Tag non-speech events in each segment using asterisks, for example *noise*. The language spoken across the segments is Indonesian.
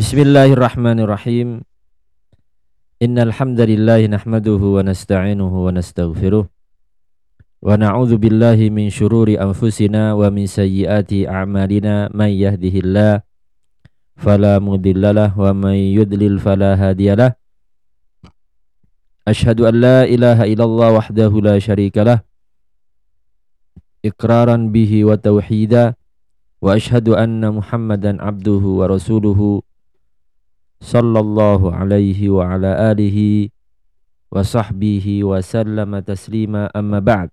Bismillahirrahmanirrahim. Innal hamdalillah nahmaduhu wa nasta'inuhu wa nastaghfiruh. Wa na'udzu billahi min syururi anfusina wa min sayyiati a'malina may yahdihillah fala mudhillalah wa may yudlil fala hadiyalah. Ashhadu an la ilaha illallah wahdahu la syarikalah iqraran bihi wa tauhida wa ashhadu anna Muhammadan abduhu wa rasuluhu sallallahu alaihi wa ala alihi wa sahbihi wa sallama taslima amma ba'd.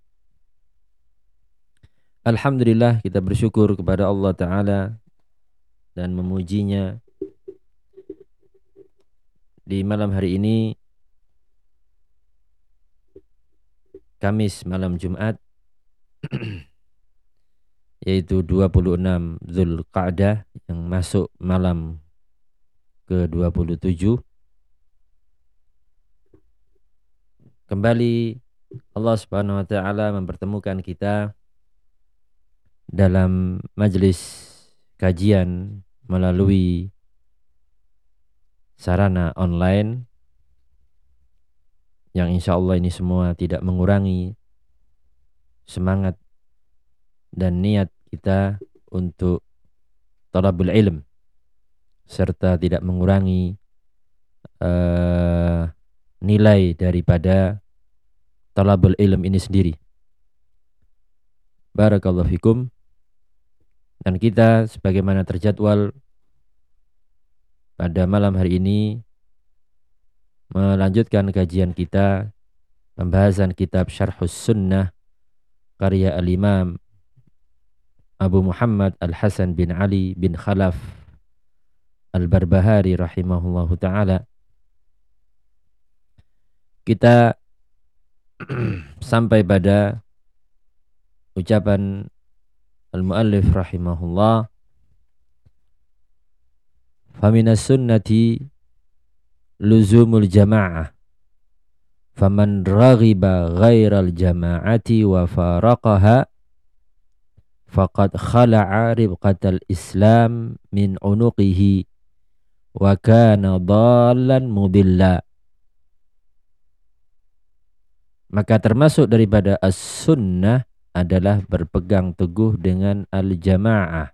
Alhamdulillah kita bersyukur kepada Allah Ta'ala dan memujinya. Di malam hari ini Kamis malam Jumat *clears throat* yaitu 26 Zulqa'dah yang masuk malam ke-27. Kembali Allah Subhanahu wa taala mempertemukan kita dalam majelis kajian melalui sarana online yang insya Allah ini semua tidak mengurangi semangat dan niat kita untuk talabul ilm serta tidak mengurangi uh, nilai daripada talabul ilm ini sendiri. Barakallahu fikum. Dan kita sebagaimana terjadwal pada malam hari ini melanjutkan kajian kita pembahasan kitab Syarhus Sunnah karya Al-Imam Abu Muhammad Al-Hasan bin Ali bin Khalaf Al-Barbahari rahimahullahu taala. Kita *clears throat* sampai pada ucapan al-muallif rahimahullah. Faminas sunnati luzumul jama'ah. Faman raghiba ghairal jama'ati wa faraqaha faqad khala'a ribqatal islam min unuqihi wa kana mudilla. Maka termasuk daripada as-sunnah adalah berpegang teguh dengan al-jamaah.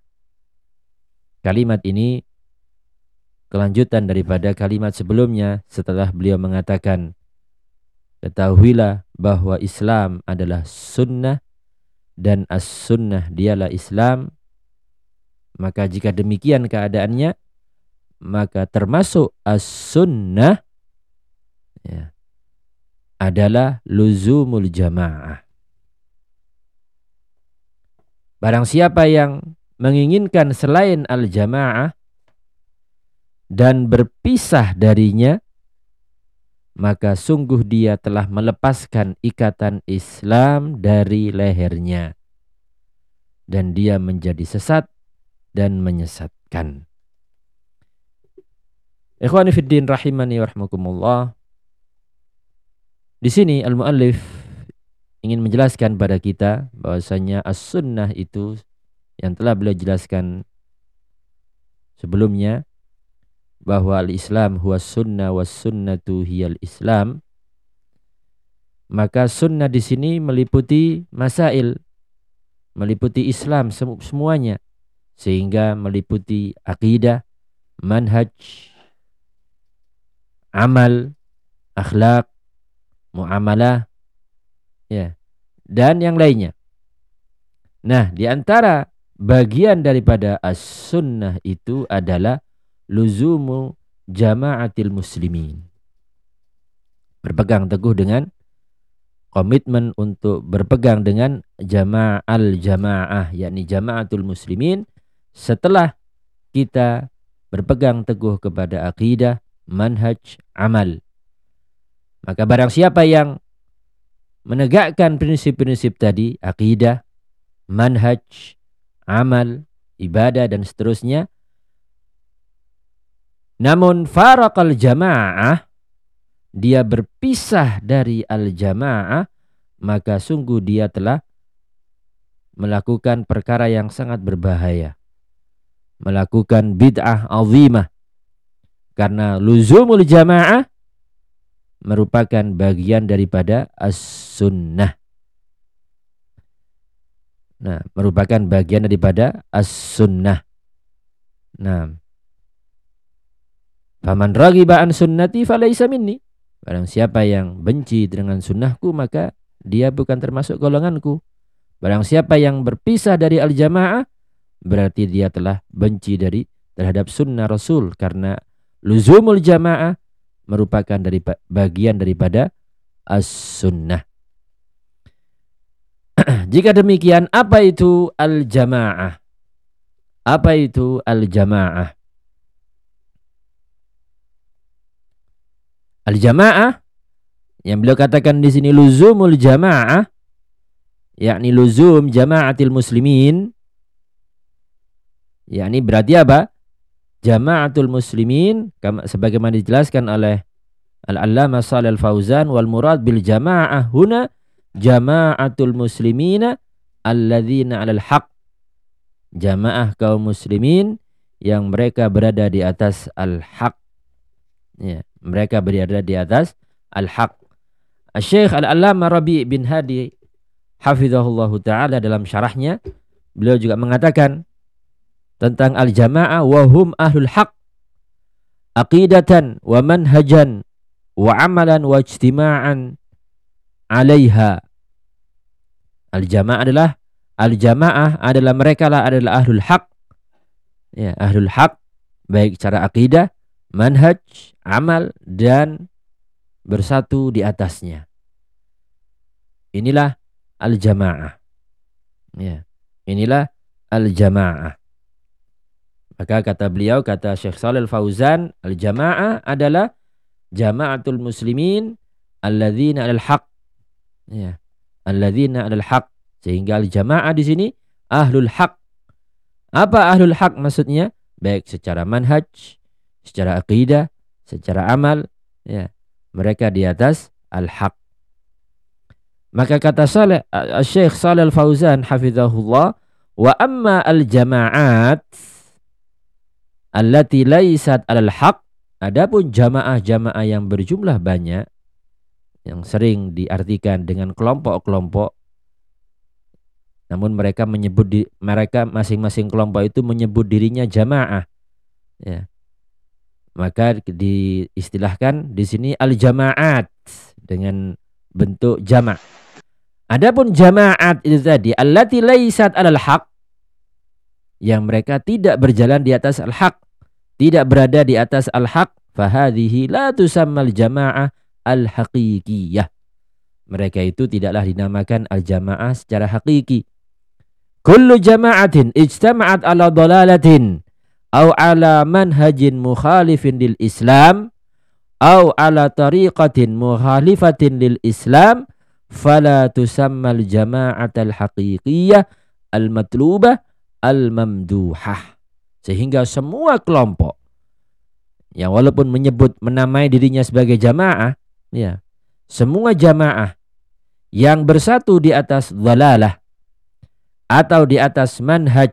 Kalimat ini kelanjutan daripada kalimat sebelumnya setelah beliau mengatakan ketahuilah bahwa Islam adalah sunnah dan as-sunnah dialah Islam. Maka jika demikian keadaannya maka termasuk as-sunnah ya, adalah luzumul jamaah. Barang siapa yang menginginkan selain al-jamaah dan berpisah darinya, maka sungguh dia telah melepaskan ikatan Islam dari lehernya. Dan dia menjadi sesat dan menyesatkan. Ikhwani fiddin rahimani warahmatullah. Di sini al-muallif ingin menjelaskan pada kita bahwasanya as-sunnah itu yang telah beliau jelaskan sebelumnya bahwa al-Islam huwa sunnah was sunnatu hiyal Islam maka sunnah di sini meliputi masail meliputi Islam semuanya sehingga meliputi akidah manhaj amal, akhlak, muamalah, ya, dan yang lainnya. Nah, di antara bagian daripada as-sunnah itu adalah luzumu jama'atil muslimin. Berpegang teguh dengan komitmen untuk berpegang dengan jama'al jama'ah, yakni jama'atul muslimin setelah kita berpegang teguh kepada akidah, manhaj amal. Maka barang siapa yang menegakkan prinsip-prinsip tadi, akidah, manhaj, amal, ibadah dan seterusnya. Namun farakal jamaah, dia berpisah dari al-jamaah, maka sungguh dia telah melakukan perkara yang sangat berbahaya. Melakukan bid'ah azimah Karena luzumul jamaah merupakan bagian daripada as-sunnah. Nah, merupakan bagian daripada as-sunnah. Nah, Faman ragiba an sunnati falaysa minni. Barang siapa yang benci dengan sunnahku maka dia bukan termasuk golonganku. Barang siapa yang berpisah dari al-jamaah berarti dia telah benci dari terhadap sunnah Rasul karena luzumul jamaah merupakan dari bagian daripada as-sunnah. *clears throat* Jika demikian, apa itu al-jamaah? Apa itu al-jamaah? Al-jamaah yang beliau katakan di sini luzumul jamaah yakni luzum jamaatil muslimin yakni berarti apa? Jamaatul muslimin sebagaimana dijelaskan oleh Al-Allamah Shalal Fauzan wal murad bil jamaah huna jamaatul muslimina alladzina 'alal haq jamaah kaum muslimin yang mereka berada di atas al-haq ya mereka berada di atas al-haq. Syekh Al-Allamah Rabi bin Hadi hafizahullah taala dalam syarahnya beliau juga mengatakan tentang al-jamaah wa hum ahlul haq aqidatan wa manhajan wa amalan wa ijtima'an 'alaiha. Al-jamaah adalah al-jamaah adalah mereka lah adalah ahlul haq. Ya, ahlul haq baik secara akidah manhaj, amal, dan bersatu di atasnya. Inilah al-jamaah. Ya. Inilah al-jamaah. Maka kata beliau, kata Syekh Salil Fauzan, al-jamaah adalah jamaatul muslimin alladzina al haq. Ya. Alladzina al haq. Sehingga al-jamaah di sini ahlul haq. Apa ahlul haq maksudnya? Baik secara manhaj, secara akidah, secara amal, ya, mereka di atas al-haq. Maka kata Saleh Syekh Saleh Al-Fauzan hafizahullah wa amma al-jama'at allati laisat al-haq adapun jamaah-jamaah yang berjumlah banyak yang sering diartikan dengan kelompok-kelompok namun mereka menyebut di, mereka masing-masing kelompok itu menyebut dirinya jamaah ya maka diistilahkan di sini al-jamaat dengan bentuk jama'. Adapun jamaat itu tadi allati laisat alal haq yang mereka tidak berjalan di atas al-haq, tidak berada di atas al-haq, fahadhihi la tusammal jama'ah al-haqiqiyah. Mereka itu tidaklah dinamakan al-jamaah secara hakiki. Kullu jama'atin ijtama'at ala dalalatin au ala manhajin mukhalifin lil Islam au ala tariqatin mukhalifatin lil Islam fala tusammal jama'atal haqiqiyah al matlubah al mamduhah sehingga semua kelompok yang walaupun menyebut menamai dirinya sebagai jamaah ya semua jamaah yang bersatu di atas dhalalah atau di atas manhaj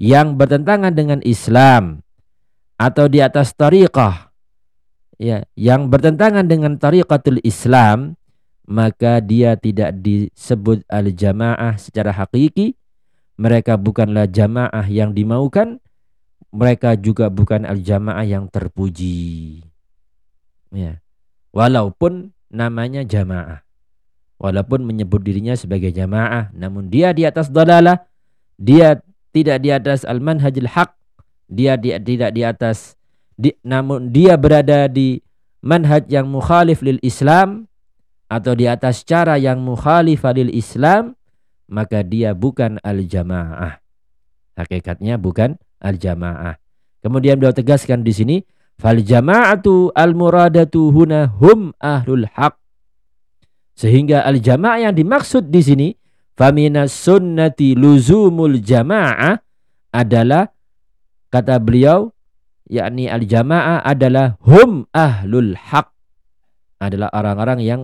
yang bertentangan dengan Islam atau di atas tariqah ya yang bertentangan dengan tariqatul Islam maka dia tidak disebut al-jamaah secara hakiki mereka bukanlah jamaah yang dimaukan mereka juga bukan al-jamaah yang terpuji. Ya. Walaupun namanya jamaah. Walaupun menyebut dirinya sebagai jamaah namun dia di atas dalalah. Dia tidak di atas al-manhajil haq, dia di, tidak di atas di, namun dia berada di manhaj yang mukhalif lil Islam atau di atas cara yang mukhalif lil Islam, maka dia bukan al-jamaah. Hakikatnya bukan al-jamaah. Kemudian beliau tegaskan di sini, fal jama'atu al-muradatu huna hum ahlul haq. Sehingga al-jamaah yang dimaksud di sini Faminas sunnati luzumul jamaah adalah kata beliau yakni al jamaah adalah hum ahlul haq adalah orang-orang yang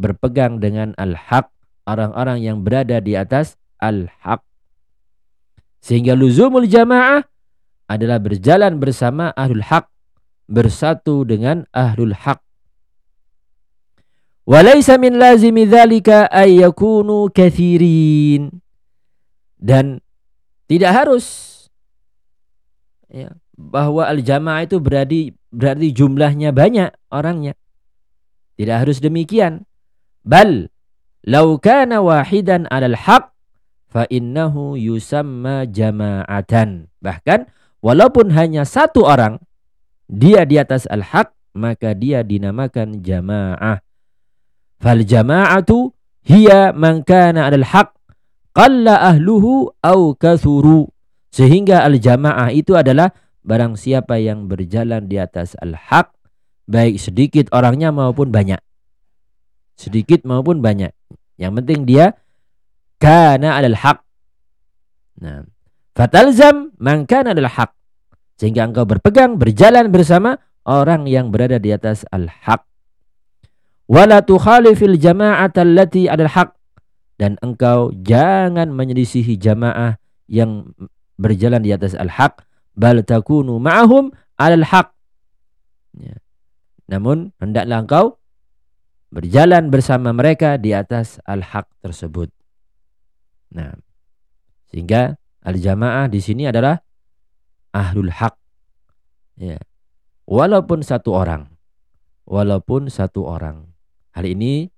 berpegang dengan al haq orang-orang yang berada di atas al haq sehingga luzumul jamaah adalah berjalan bersama ahlul haq bersatu dengan ahlul haq. Walaysa min lazimi dzalika ay yakunu kathirin. Dan tidak harus ya, bahwa al-jamaah itu berarti berarti jumlahnya banyak orangnya. Tidak harus demikian. Bal law kana wahidan 'alal haq fa innahu yusamma jama'atan. Bahkan walaupun hanya satu orang dia di atas al-haq maka dia dinamakan jamaah. Fal jama'atu hiya man kana 'alal haq qalla ahluhu au kathuru. Sehingga al-jamaah itu adalah barang siapa yang berjalan di atas al-haq baik sedikit orangnya maupun banyak. Sedikit maupun banyak. Yang penting dia kana alal haq. Nah, fatalzam man kana alal haq. Sehingga engkau berpegang, berjalan bersama orang yang berada di atas al-haq. Wala tukhalifil jama'at allati alal haq. Dan engkau jangan menyelisihi jamaah yang berjalan di atas al-haq. Bal takunu ma'ahum alal haq. Ya. Namun hendaklah engkau berjalan bersama mereka di atas al-haq tersebut. Nah, sehingga al-jamaah di sini adalah ahlul haq. Ya. Walaupun satu orang. Walaupun satu orang. Hal ini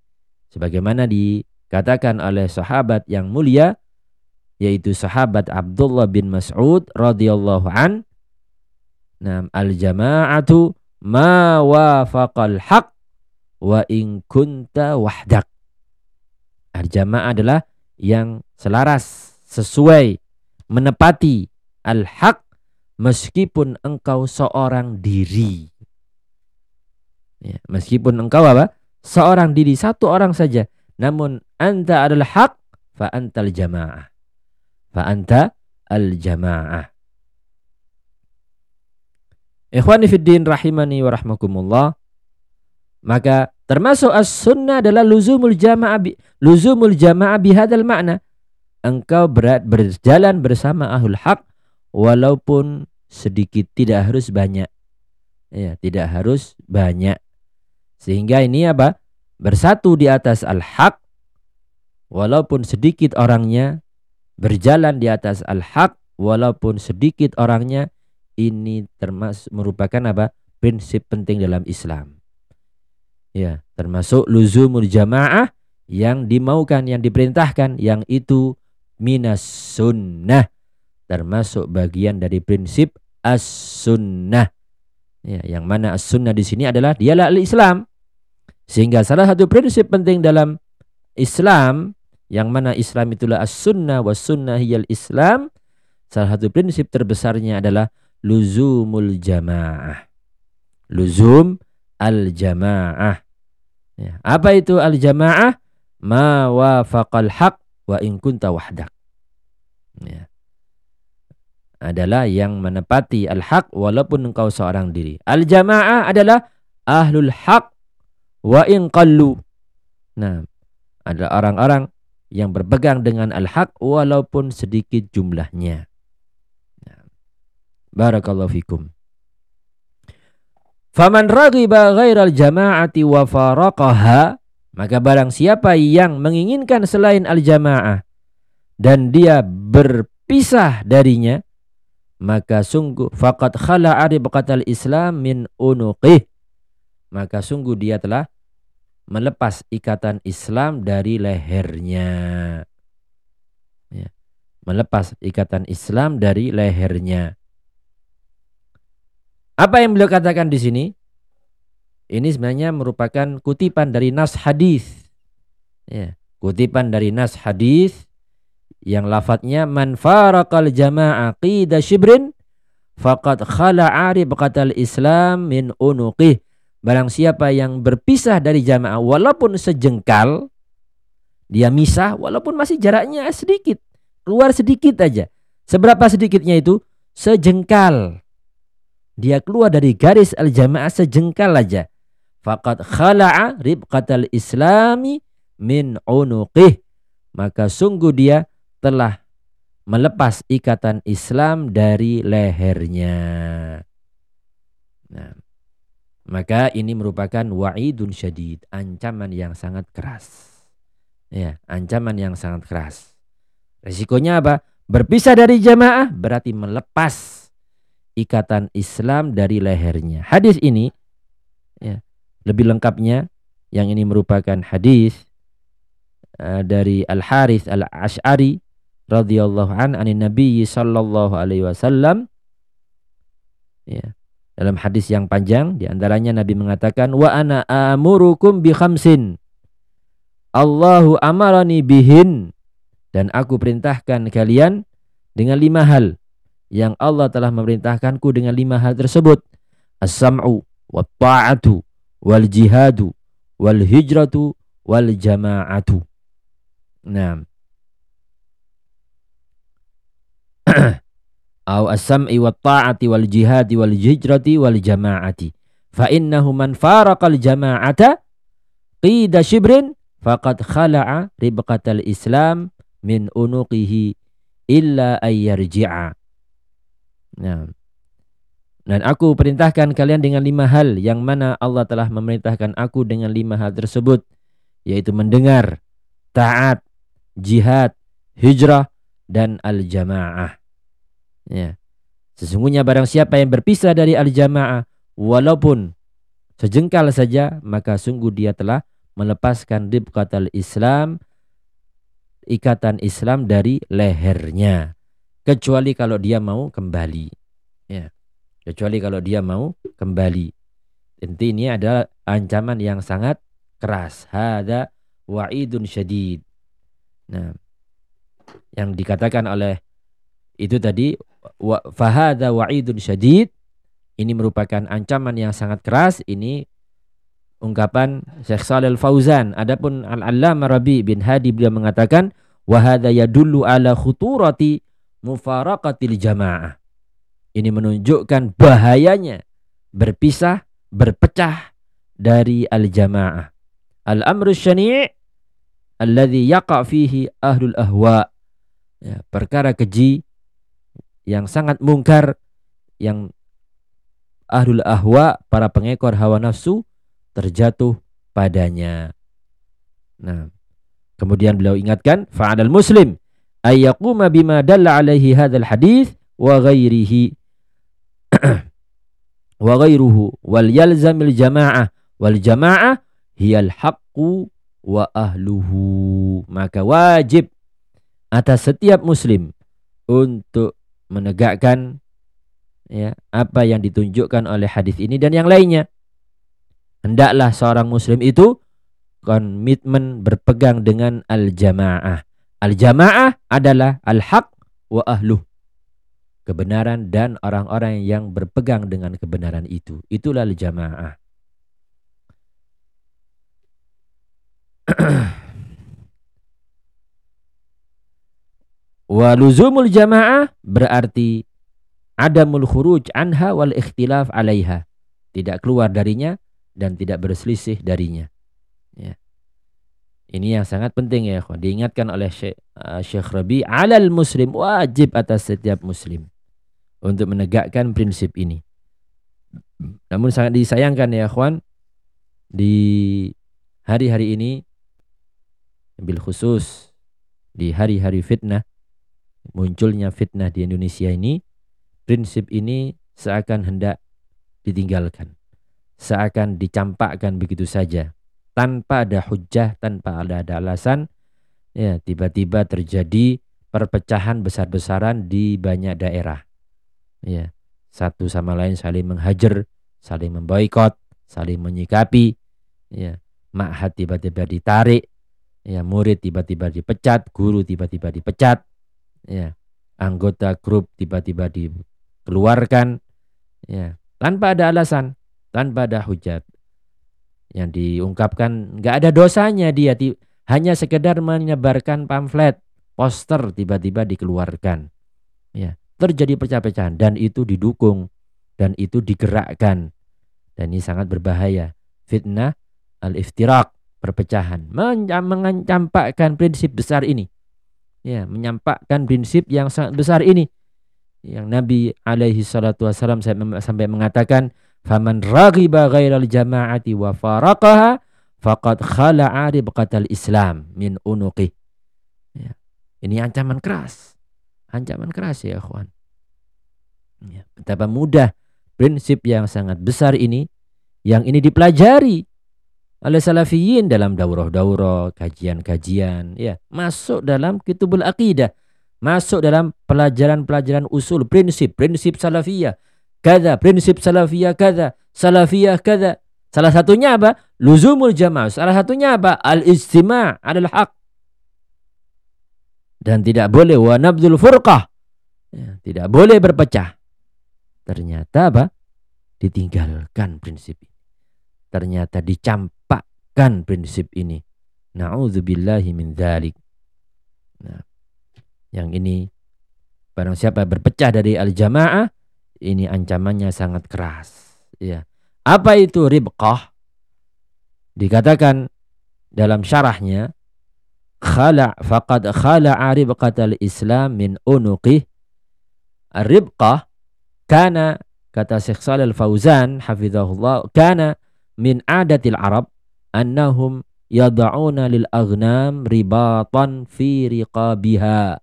sebagaimana dikatakan oleh sahabat yang mulia yaitu sahabat Abdullah bin Mas'ud radhiyallahu an. Nah, al-jama'atu ma wafaqal haq wa in kunta wahdak. Al-jamaah adalah yang selaras, sesuai, menepati al-haq meskipun engkau seorang diri. Ya, meskipun engkau apa? Seorang diri, satu orang saja. Namun anta adalah hak, fa antal jamaah. Fa anta al-jamaah. Ikhwani fiddin rahimani wa rahmakumullah. Maka termasuk as-sunnah adalah luzumul jamaah bi, luzumul jamaah bihadal makna. Engkau berat berjalan bersama ahlul haq walaupun sedikit tidak harus banyak. Ya, tidak harus banyak. Sehingga ini apa? Bersatu di atas al-haq walaupun sedikit orangnya berjalan di atas al-haq walaupun sedikit orangnya ini termasuk merupakan apa? prinsip penting dalam Islam. Ya, termasuk luzumul jamaah yang dimaukan, yang diperintahkan, yang itu minas sunnah. Termasuk bagian dari prinsip as-sunnah. Ya, yang mana as-sunnah di sini adalah dialah al-Islam. Sehingga salah satu prinsip penting dalam Islam yang mana Islam itulah as-sunnah was sunnah hiyal Islam. Salah satu prinsip terbesarnya adalah luzumul jamaah. Luzum al-jamaah. Ya. Apa itu al-jamaah? Ma wafaqal haq wa in kunta wahdak. Ya. Adalah yang menepati al-haq walaupun engkau seorang diri. Al-jamaah adalah ahlul haq wa in qallu. Nah, adalah orang-orang yang berpegang dengan al-haq walaupun sedikit jumlahnya. Barakallahu fikum. Faman raghiba ghairal jama'ati wa faraqaha maka barang siapa yang menginginkan selain al-jamaah dan dia berpisah darinya maka sungguh faqad khala'a ribqatal Islam min unuqih maka sungguh dia telah melepas ikatan Islam dari lehernya ya. melepas ikatan Islam dari lehernya apa yang beliau katakan di sini? Ini sebenarnya merupakan kutipan dari nas hadis. Ya, kutipan dari nas hadis yang lafadznya man faraqal jama'a qida shibrin faqad khala'a ribqatal Islam min unuqih. Barang siapa yang berpisah dari jamaah walaupun sejengkal dia misah walaupun masih jaraknya sedikit, keluar sedikit aja. Seberapa sedikitnya itu? Sejengkal dia keluar dari garis al-jamaah sejengkal aja. Faqad khala'a ribqatal islami min unuqih. Maka sungguh dia telah melepas ikatan Islam dari lehernya. Nah, Maka ini merupakan wa'idun syadid, ancaman yang sangat keras. Ya, ancaman yang sangat keras. Resikonya apa? Berpisah dari jamaah berarti melepas ikatan Islam dari lehernya. Hadis ini ya, lebih lengkapnya yang ini merupakan hadis uh, dari Al Harith Al Ash'ari radhiyallahu an anin Nabi sallallahu alaihi wasallam. Ya dalam hadis yang panjang di antaranya Nabi mengatakan wa ana amurukum bi khamsin. Allahu amarani bihin. Dan aku perintahkan kalian dengan lima hal yang Allah telah memerintahkanku dengan lima hal tersebut. As-sam'u wa ta'atu wal jihadu wal hijratu wal jama'atu nah *clears throat* au as-sam'i wat ta'ati wal jihadi wal hijrati wal jama'ati fa innahu man faraqal jama'ata qida shibrin faqad khala'a ribqatal islam min unuqihi illa ayyarji'a nah dan aku perintahkan kalian dengan lima hal yang mana Allah telah memerintahkan aku dengan lima hal tersebut yaitu mendengar, taat, jihad, hijrah dan al-jamaah. Ya. Sesungguhnya barang siapa yang berpisah dari al-jamaah walaupun sejengkal saja maka sungguh dia telah melepaskan ribqatal Islam ikatan Islam dari lehernya kecuali kalau dia mau kembali. Ya. Kecuali kalau dia mau kembali. Inti ini adalah ancaman yang sangat keras. Hada wa'idun syadid. Nah yang dikatakan oleh itu tadi wa, fahada wa'idun syadid ini merupakan ancaman yang sangat keras. Ini ungkapan Syekh Shalal Fauzan adapun Al-Allamah Rabi bin Hadi beliau mengatakan wa hadza yadullu ala khuturati mufaraqatil jamaah. Ini menunjukkan bahayanya berpisah berpecah dari al-jamaah. Al-amru syani' alladhi yaqa fihi ahlul ahwa. Ya, perkara keji yang sangat mungkar yang ahlul ahwa para pengekor hawa nafsu terjatuh padanya. Nah, kemudian beliau ingatkan fa'adal muslim ayyaquma bima dalla alaihi hadzal hadis wa ghairihi *clears throat* wa ghairuhu wal yalzamil jamaah wal jamaah hiyal haqqu wa ahluhu maka wajib atas setiap muslim untuk menegakkan ya apa yang ditunjukkan oleh hadis ini dan yang lainnya. Hendaklah seorang muslim itu komitmen berpegang dengan al-jamaah. Al-jamaah adalah al-haq wa ahluh. Kebenaran dan orang-orang yang berpegang dengan kebenaran itu. Itulah al-jamaah. *clears throat* Wa luzumul jamaah berarti adamul khuruj anha wal ikhtilaf alaiha. Tidak keluar darinya dan tidak berselisih darinya. Ya. Ini yang sangat penting ya, diingatkan oleh Syekh, uh, Syekh Rabi alal muslim wajib atas setiap muslim untuk menegakkan prinsip ini. Namun sangat disayangkan ya, kawan, di hari-hari ini bil khusus di hari-hari fitnah munculnya fitnah di Indonesia ini, prinsip ini seakan hendak ditinggalkan. Seakan dicampakkan begitu saja. Tanpa ada hujah, tanpa ada, ada alasan, ya tiba-tiba terjadi perpecahan besar-besaran di banyak daerah. Ya, satu sama lain saling menghajar, saling memboikot, saling menyikapi, ya, ma'had tiba-tiba ditarik, ya, murid tiba-tiba dipecat, guru tiba-tiba dipecat, ya anggota grup tiba-tiba dikeluarkan. Ya tanpa ada alasan tanpa ada hujat yang diungkapkan nggak ada dosanya dia hanya sekedar menyebarkan pamflet poster tiba-tiba dikeluarkan. Ya terjadi pecah-pecahan dan itu didukung dan itu digerakkan. Dan ini sangat berbahaya. Fitnah al-iftirak perpecahan mencampakkan prinsip besar ini. Ya menyampaikan prinsip yang sangat besar ini. Yang Nabi alaihi salatu wasallam sampai mengatakan faman raghiba ghairal jama'ati wa faraqaha faqad khala'a ribqatal Islam min unuqih. Ya. Ini ancaman keras. Ancaman keras ya, ikhwan. Ya, betapa mudah prinsip yang sangat besar ini yang ini dipelajari oleh salafiyin dalam daurah-daurah, kajian-kajian, ya, masuk dalam kitubul aqidah, masuk dalam pelajaran-pelajaran usul, prinsip, prinsip salafiyah, kada, prinsip salafiyah kada, salafiyah kada. Salah satunya apa? Luzumul jamaah. Salah satunya apa? Al-istima' al haq. Dan tidak boleh wa nabdul furqah. Ya, tidak boleh berpecah. Ternyata apa? Ditinggalkan prinsip ini. Ternyata dicampakkan prinsip ini. Na'udzubillahi min dzalik. Nah, yang ini barang siapa berpecah dari al-jamaah, ini ancamannya sangat keras. Ya. Apa itu ribqah? Dikatakan dalam syarahnya khala faqad khala'a ribqatal Islam min unuqih. Ribqah kana kata Syekh Shalal Fauzan hafizahullah kana min adatil Arab annahum yad'una lil aghnam ribatan fi riqabiha.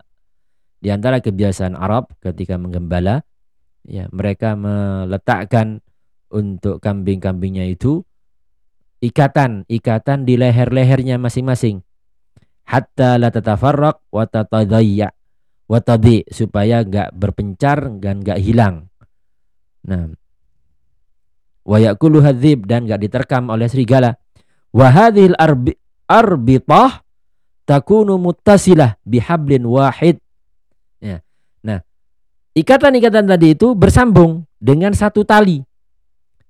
Di antara kebiasaan Arab ketika menggembala ya mereka meletakkan untuk kambing-kambingnya itu ikatan ikatan di leher-lehernya masing-masing hatta la tatafarraq wa tatadayya wa tadi supaya enggak berpencar dan enggak hilang. Nah, wa yakulu hadzib dan enggak diterkam oleh serigala. Wa hadhil arbi, arbitah takunu muttasilah bihablin wahid. Ya. Ikatan-ikatan tadi itu bersambung dengan satu tali.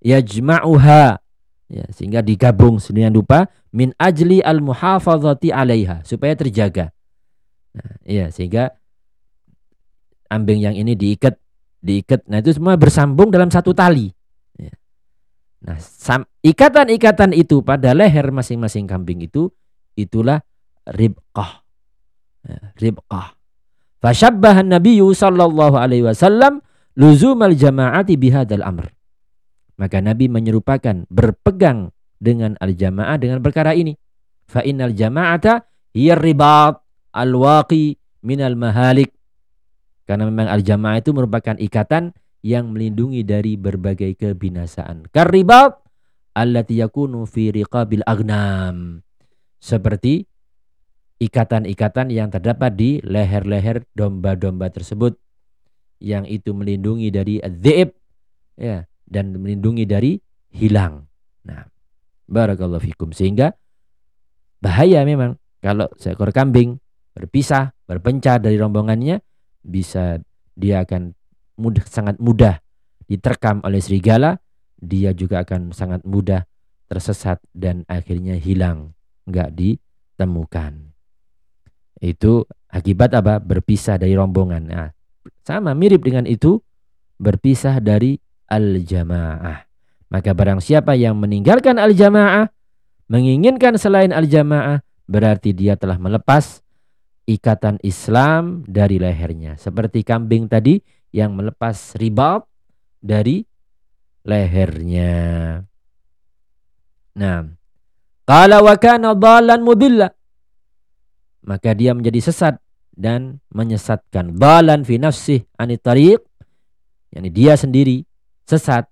Yajma'uha ya, sehingga digabung sedemikian rupa min ajli al muhafazati alaiha supaya terjaga. Nah, ya sehingga ambing yang ini diikat diikat. Nah, itu semua bersambung dalam satu tali. Ya. Nah, ikatan-ikatan itu pada leher masing-masing kambing itu itulah ribqah. Ya, ribqah. Fashabbahan Nabi sallallahu alaihi wasallam luzumal jama'ati bihadal amr. Maka Nabi menyerupakan berpegang dengan al-jamaah dengan perkara ini. Fa innal jama'ata hiya ribat al-waqi minal mahalik karena memang al-jamaah itu merupakan ikatan yang melindungi dari berbagai kebinasaan. Karibat allati yakunu fi riqabil agnam. Seperti ikatan-ikatan yang terdapat di leher-leher domba-domba tersebut yang itu melindungi dari adzib ya dan melindungi dari hilang. Nah, barakallahu fikum sehingga bahaya memang kalau seekor kambing berpisah, berpencar dari rombongannya bisa dia akan mudah sangat mudah diterkam oleh serigala, dia juga akan sangat mudah tersesat dan akhirnya hilang, enggak ditemukan. Itu akibat apa? Berpisah dari rombongan. Nah, sama mirip dengan itu berpisah dari al-jamaah. Maka barang siapa yang meninggalkan al-jamaah, menginginkan selain al-jamaah, berarti dia telah melepas ikatan Islam dari lehernya. Seperti kambing tadi yang melepas ribat dari lehernya. Nah, qala wa kana dhalan. Maka dia menjadi sesat dan menyesatkan. Dhalan fi nafsih anit tariq. Yani dia sendiri sesat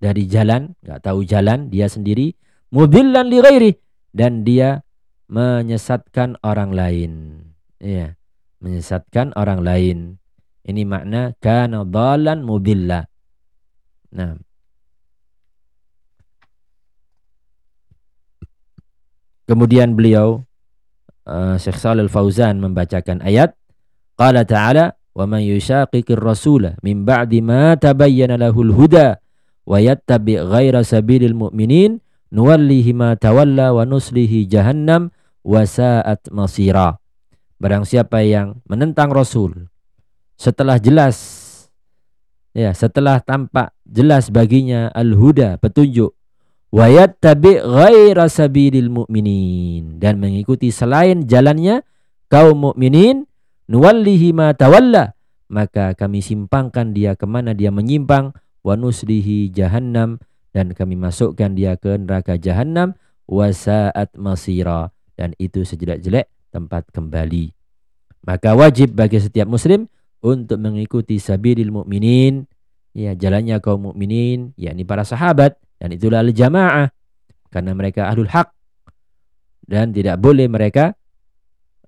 dari jalan, enggak tahu jalan, dia sendiri mudillan li ghairi dan dia menyesatkan orang lain. Iya, menyesatkan orang lain. Ini makna kana dhalan mudilla. Nah. Kemudian beliau uh, Syekh Shalal Fauzan membacakan ayat qala ta'ala wa man yushaqiqir rasula min ba'di ma tabayyana lahul huda wa yattabi ghaira sabilil mu'minin nuwallihi ma tawalla wa nuslihi jahannam wa sa'at masira. Barang siapa yang menentang Rasul setelah jelas ya setelah tampak jelas baginya al-huda petunjuk wayat tabi ghaira sabilil mu'minin dan mengikuti selain jalannya kaum mukminin nuwallihi ma tawalla maka kami simpangkan dia ke mana dia menyimpang wa nuslihi jahannam dan kami masukkan dia ke neraka jahanam wasaat masira dan itu sejelek-jelek tempat kembali. Maka wajib bagi setiap muslim untuk mengikuti sabilil mukminin ya jalannya kaum mukminin yakni para sahabat dan itulah al-jamaah karena mereka ahlul hak dan tidak boleh mereka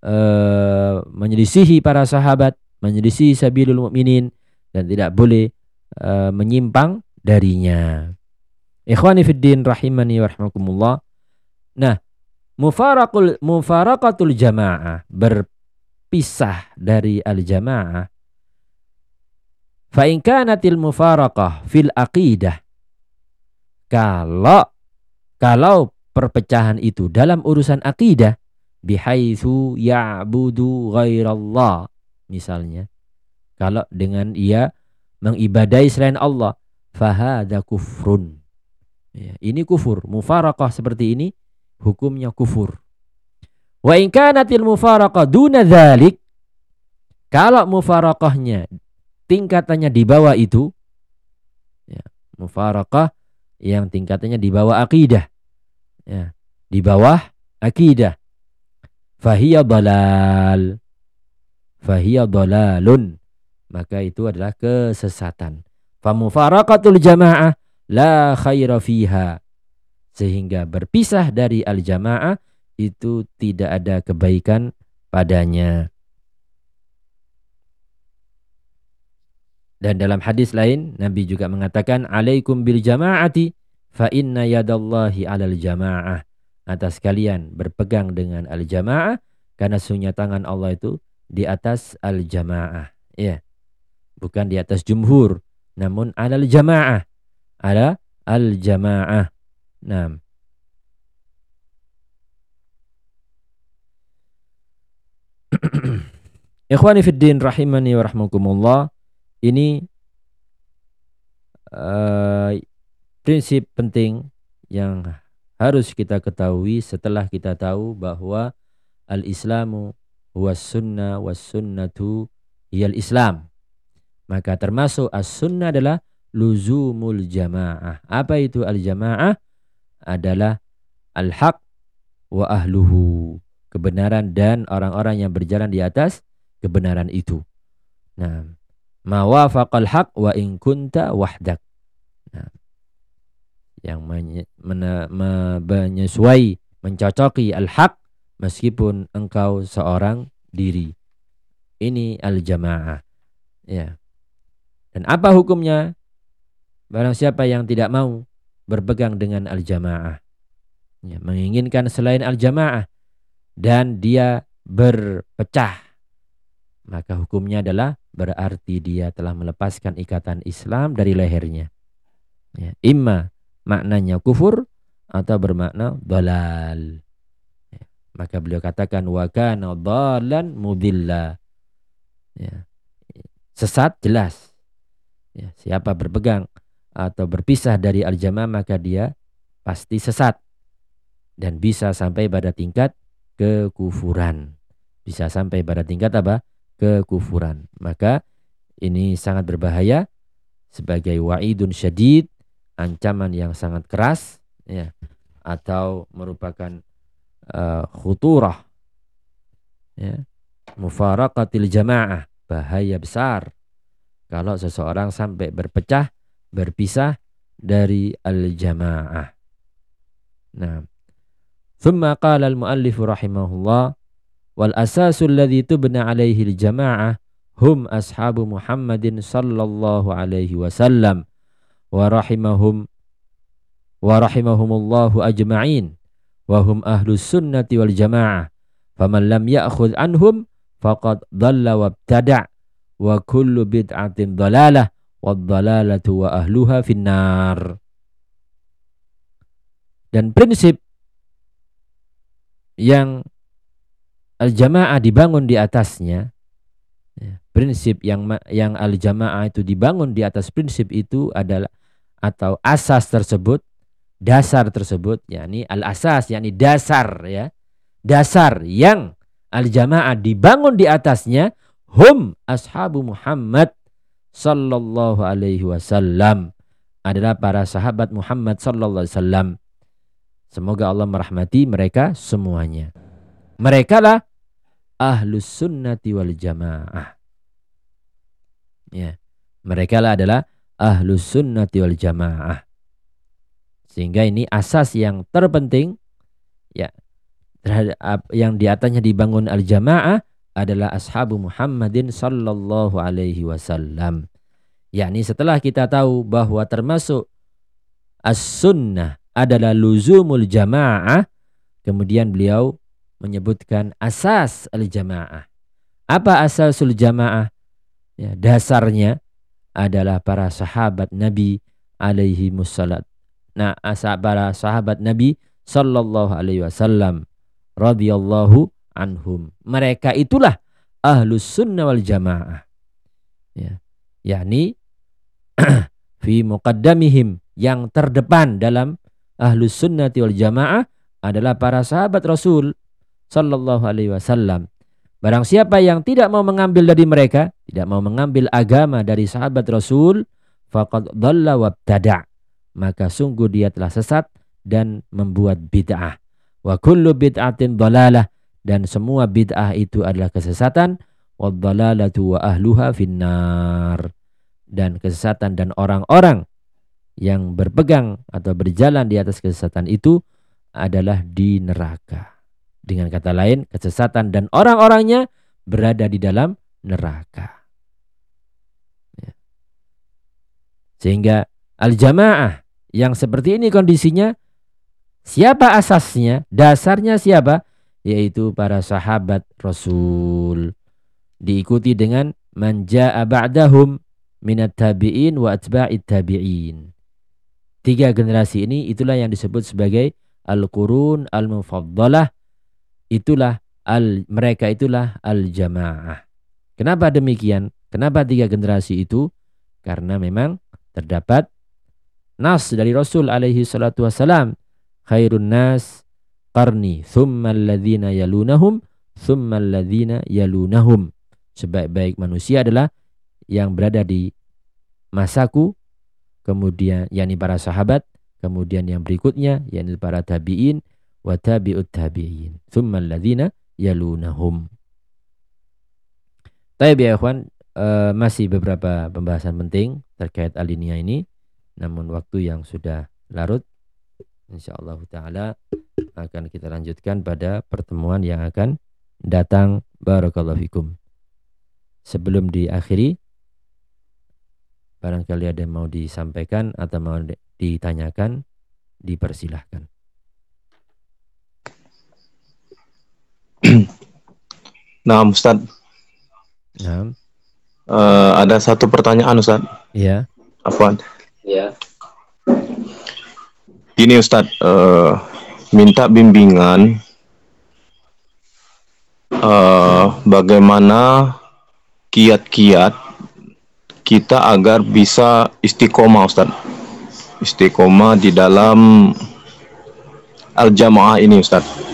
uh, menyelisihi para sahabat, menyelisihi sabilul mukminin dan tidak boleh uh, menyimpang darinya. Ikhwani fid din rahimani wa rahmakumullah. Nah, mufaraqul mufaraqatul jamaah berpisah dari al jamaah fa in kanatil mufaraqah fil aqidah kalau kalau perpecahan itu dalam urusan akidah bihaitsu ya'budu ghairallah misalnya kalau dengan ia mengibadai selain Allah fahada kufrun Ya, ini kufur. Mufarakah seperti ini hukumnya kufur. Wa in kanatil mufarakah duna dzalik kalau mufarakahnya tingkatannya di bawah itu ya, mufarakah yang tingkatannya di bawah akidah. Ya, di bawah akidah. Fahiya dalal. Fahiya dalalun. Maka itu adalah kesesatan. Famufarakatul jamaah la khaira fiha sehingga berpisah dari al-jamaah itu tidak ada kebaikan padanya. Dan dalam hadis lain Nabi juga mengatakan alaikum bil jamaati fa inna yadallahi 'alal jamaah. Atas kalian berpegang dengan al-jamaah karena sunya tangan Allah itu di atas al-jamaah. Ya. Bukan di atas jumhur, namun 'alal jamaah ada al-jamaah. Nah. *clears throat* Ikhwani fid din rahimani wa rahmakumullah. Ini uh, prinsip penting yang harus kita ketahui setelah kita tahu bahwa al-islamu was sunnah was sunnatu hiyal islam. Maka termasuk as-sunnah adalah luzumul jamaah. Apa itu al-jamaah? Adalah al-haq wa ahluhu. Kebenaran dan orang-orang yang berjalan di atas kebenaran itu. Nah, mawafaqal haq wa in kunta wahdak. Nah, yang menyesuai, mencocoki al-haq meskipun engkau seorang diri. Ini al-jamaah. Ya. Dan apa hukumnya? Barang siapa yang tidak mau berpegang dengan al-jamaah. Ya, menginginkan selain al-jamaah. Dan dia berpecah. Maka hukumnya adalah berarti dia telah melepaskan ikatan Islam dari lehernya. Ya, imma maknanya kufur atau bermakna dalal. Ya, maka beliau katakan wa kana dalan mudilla. Ya, sesat jelas. Ya, siapa berpegang atau berpisah dari al-jamaah maka dia pasti sesat dan bisa sampai pada tingkat kekufuran. Bisa sampai pada tingkat apa? Kekufuran. Maka ini sangat berbahaya sebagai wa'idun syadid, ancaman yang sangat keras ya atau merupakan uh, khuturah ya mufaraqatil jamaah bahaya besar kalau seseorang sampai berpecah berpisah dari al-jamaah. Nah, thumma qala al-muallif rahimahullah wal asasul ladzi tubna alaihi al-jamaah hum ashabu Muhammadin sallallahu alaihi wasallam. Wa rahimahum wa rahimahumullahu ajma'in. Wa hum ahlus sunnati wal jamaah. Faman lam ya'khudh anhum faqad dhalla wabtada' wa kullu bid'atin dhalalah waddalalatu wa ahluha finnar. Dan prinsip yang al-jamaah dibangun di atasnya ya, prinsip yang yang al-jamaah itu dibangun di atas prinsip itu adalah atau asas tersebut dasar tersebut yakni al-asas yakni dasar ya dasar yang al-jamaah dibangun di atasnya hum ashabu Muhammad sallallahu alaihi wasallam adalah para sahabat Muhammad sallallahu alaihi wasallam. Semoga Allah merahmati mereka semuanya. Mereka lah ahlus sunnati wal jamaah. Ya. Mereka lah adalah ahlus sunnati wal jamaah. Sehingga ini asas yang terpenting ya terhadap yang di atasnya dibangun al jamaah adalah ashabu Muhammadin sallallahu alaihi wasallam. Yakni setelah kita tahu bahwa termasuk as-sunnah adalah luzumul jamaah, kemudian beliau menyebutkan asas al-jamaah. Apa asasul jamaah? Ya, dasarnya adalah para sahabat Nabi alaihi musallat. Nah, asa para sahabat Nabi sallallahu alaihi wasallam radhiyallahu anhum. Mereka itulah ahlus sunnah wal jamaah. Ya. yakni *clears throat* fi muqaddamihim yang terdepan dalam ahlus sunnah wal jamaah adalah para sahabat Rasul sallallahu alaihi wasallam. Barang siapa yang tidak mau mengambil dari mereka, tidak mau mengambil agama dari sahabat Rasul, faqad dhalla wabtada. Maka sungguh dia telah sesat dan membuat bid'ah. Wa kullu bid'atin dhalalah dan semua bid'ah itu adalah kesesatan wadhalalatu wa ahluha finnar. Dan kesesatan dan orang-orang yang berpegang atau berjalan di atas kesesatan itu adalah di neraka. Dengan kata lain, kesesatan dan orang-orangnya berada di dalam neraka. Ya. Sehingga al-jamaah yang seperti ini kondisinya, siapa asasnya? Dasarnya siapa? Yaitu para sahabat Rasul. Diikuti dengan manja ba'dahum minat tabi'in wa atba'it tabi'in. Tiga generasi ini itulah yang disebut sebagai al-qurun al-mufaddalah itulah al mereka itulah al jamaah. Kenapa demikian? Kenapa tiga generasi itu? Karena memang terdapat nas dari Rasul alaihi salatu wasalam khairun nas qarni thumma alladhina yalunahum thumma alladhina yalunahum sebaik-baik manusia adalah yang berada di masaku kemudian yakni para sahabat kemudian yang berikutnya yakni para tabi'in wa tabi'ut tabi'in thumma alladhina yalunahum. Taib ya ikhwan uh, masih beberapa pembahasan penting terkait alinea ini namun waktu yang sudah larut insyaallah taala akan kita lanjutkan pada pertemuan yang akan datang. Barakallahu fikum. Sebelum diakhiri barangkali ada yang mau disampaikan atau mau ditanyakan dipersilahkan *clears throat* nah, Ustaz. Nah. Uh, ada satu pertanyaan, Ustaz. Iya. Afwan. Iya. Ini Ustaz, uh, minta bimbingan uh, bagaimana kiat-kiat kita agar bisa istiqomah Ustaz. Istiqomah di dalam al-jamaah ini Ustaz.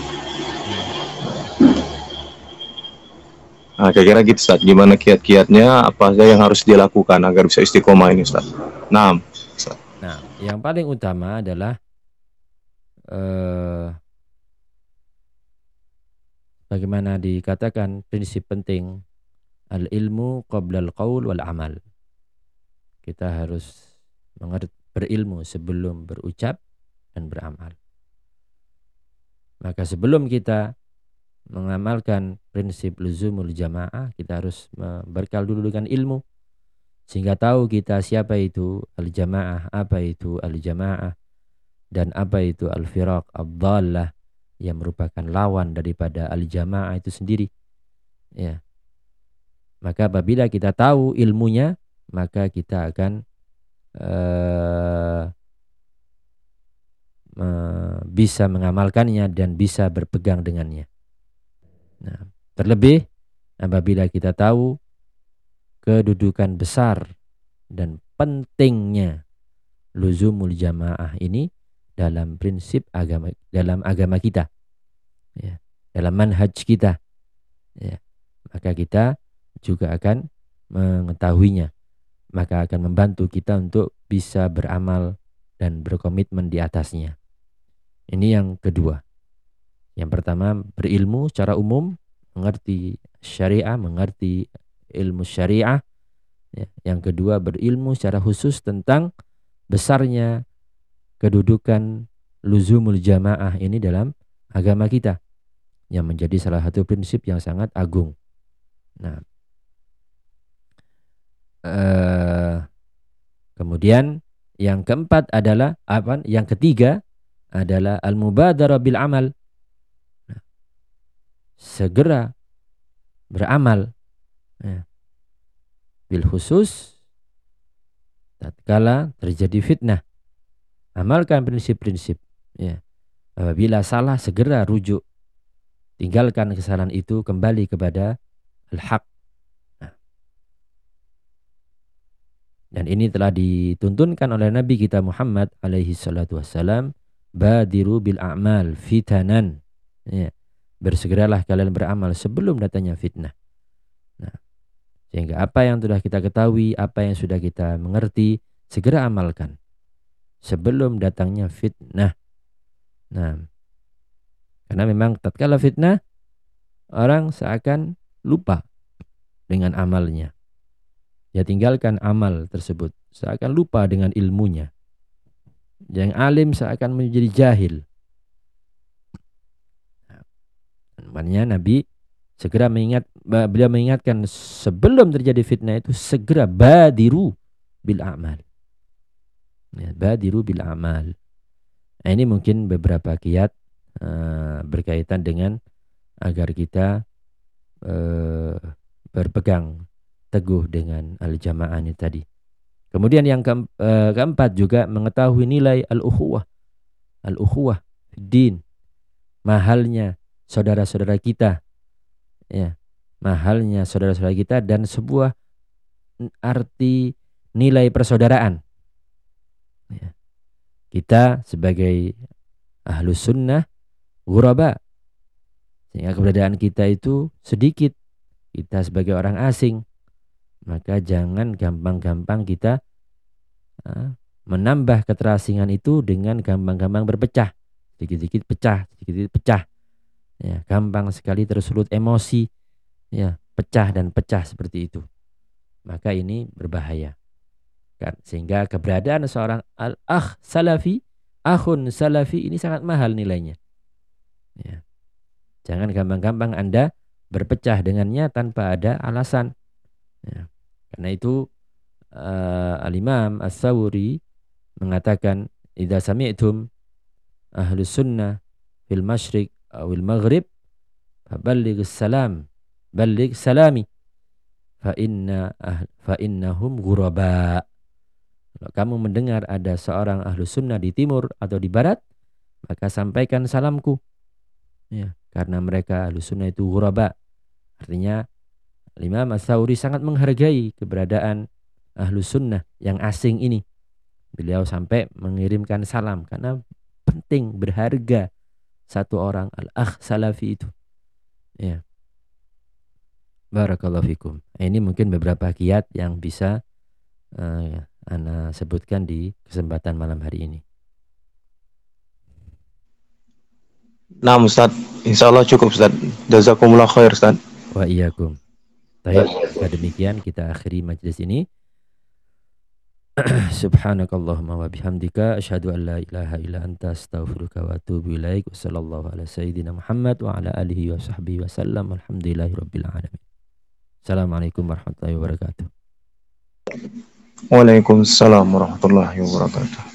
Nah, kira-kira gitu Ustaz, gimana kiat-kiatnya, apa saja yang harus dilakukan agar bisa istiqomah ini Ustaz? Nah, Ustaz. Nah, yang paling utama adalah uh, bagaimana dikatakan prinsip penting al-ilmu qabla al-qaul wal amal. Kita harus mengerti berilmu sebelum berucap dan beramal. Maka sebelum kita mengamalkan prinsip luzumul jamaah, kita harus berbekal dulu dengan ilmu. Sehingga tahu kita siapa itu al-jamaah, apa itu al-jamaah, dan apa itu al-firaq, abdallah, yang merupakan lawan daripada al-jamaah itu sendiri. Ya. Maka apabila kita tahu ilmunya, maka kita akan uh, bisa mengamalkannya dan bisa berpegang dengannya. Nah, terlebih apabila kita tahu kedudukan besar dan pentingnya luzumul jamaah ini dalam prinsip agama dalam agama kita ya dalam manhaj kita ya maka kita juga akan mengetahuinya maka akan membantu kita untuk bisa beramal dan berkomitmen di atasnya. Ini yang kedua. Yang pertama berilmu secara umum, mengerti syariah, mengerti ilmu syariah. Ya, yang kedua berilmu secara khusus tentang besarnya kedudukan luzumul jamaah ini dalam agama kita yang menjadi salah satu prinsip yang sangat agung. Nah, eh, kemudian yang keempat adalah apa? Yang ketiga adalah al-mubadara bil amal. Segera beramal. Ya. Bil khusus tatkala terjadi fitnah. Amalkan prinsip-prinsip. Ya. Apabila salah segera rujuk tinggalkan kesalahan itu kembali kepada al-haq. Nah. Dan ini telah dituntunkan oleh Nabi kita Muhammad alaihi salatu wassalam, badiru bil a'mal fitanan. Ya. Bersegeralah kalian beramal sebelum datangnya fitnah. Nah, sehingga apa yang sudah kita ketahui, apa yang sudah kita mengerti, segera amalkan sebelum datangnya fitnah. Nah, karena memang tatkala fitnah orang seakan lupa dengan amalnya. Ya tinggalkan amal tersebut, seakan lupa dengan ilmunya. Yang alim seakan menjadi jahil. Makanya Nabi segera mengingat beliau mengingatkan sebelum terjadi fitnah itu segera badiru bil amal. Ya, badiru bil amal. Nah, ini mungkin beberapa kiat Eh, berkaitan dengan agar kita uh, berpegang teguh dengan al-jamaah ini tadi. Kemudian yang ke, uh, keempat juga mengetahui nilai al-ukhuwah. Al-ukhuwah din. Mahalnya saudara-saudara kita. Ya, mahalnya saudara-saudara kita dan sebuah arti nilai persaudaraan. Ya. Kita sebagai ahlu sunnah ghuraba. Sehingga keberadaan kita itu sedikit. Kita sebagai orang asing. Maka jangan gampang-gampang kita uh, menambah keterasingan itu dengan gampang-gampang berpecah. Sedikit-sedikit pecah, sedikit-sedikit pecah. Ya, gampang sekali tersulut emosi. Ya, pecah dan pecah seperti itu. Maka ini berbahaya. Kan, sehingga keberadaan seorang al-akh salafi, akhun salafi ini sangat mahal nilainya. Ya. Jangan gampang-gampang Anda berpecah dengannya tanpa ada alasan. Ya. Karena itu uh, Al-Imam As-Sawri mengatakan idza sami'tum ahlu sunnah fil masyriq faballigh salam balligh salami fa inna ah, fa innahum ghuraba kalau kamu mendengar ada seorang ahlu sunnah di timur atau di barat maka sampaikan salamku Ya, karena mereka sunnah itu ghuraba. Artinya Imam As-Sawri sangat menghargai keberadaan ahlu sunnah yang asing ini. Beliau sampai mengirimkan salam karena penting, berharga satu orang al-akh salafi itu. Ya. Barakallahu fikum. Ini mungkin beberapa kiat yang bisa uh, Ana sebutkan di kesempatan malam hari ini. Nah Ustaz, insya Allah cukup Ustaz. Jazakumullah khair Ustaz. Wa iyyakum. Baik, demikian kita akhiri majlis ini. *clears throat* Subhanakallahumma wa bihamdika asyhadu an la ilaha illa anta astaghfiruka wa atubu ilaik. Ala sayyidina Muhammad wa ala alihi wa sahbihi alamin. Assalamualaikum warahmatullahi wabarakatuh. Waalaikumsalam warahmatullahi wabarakatuh.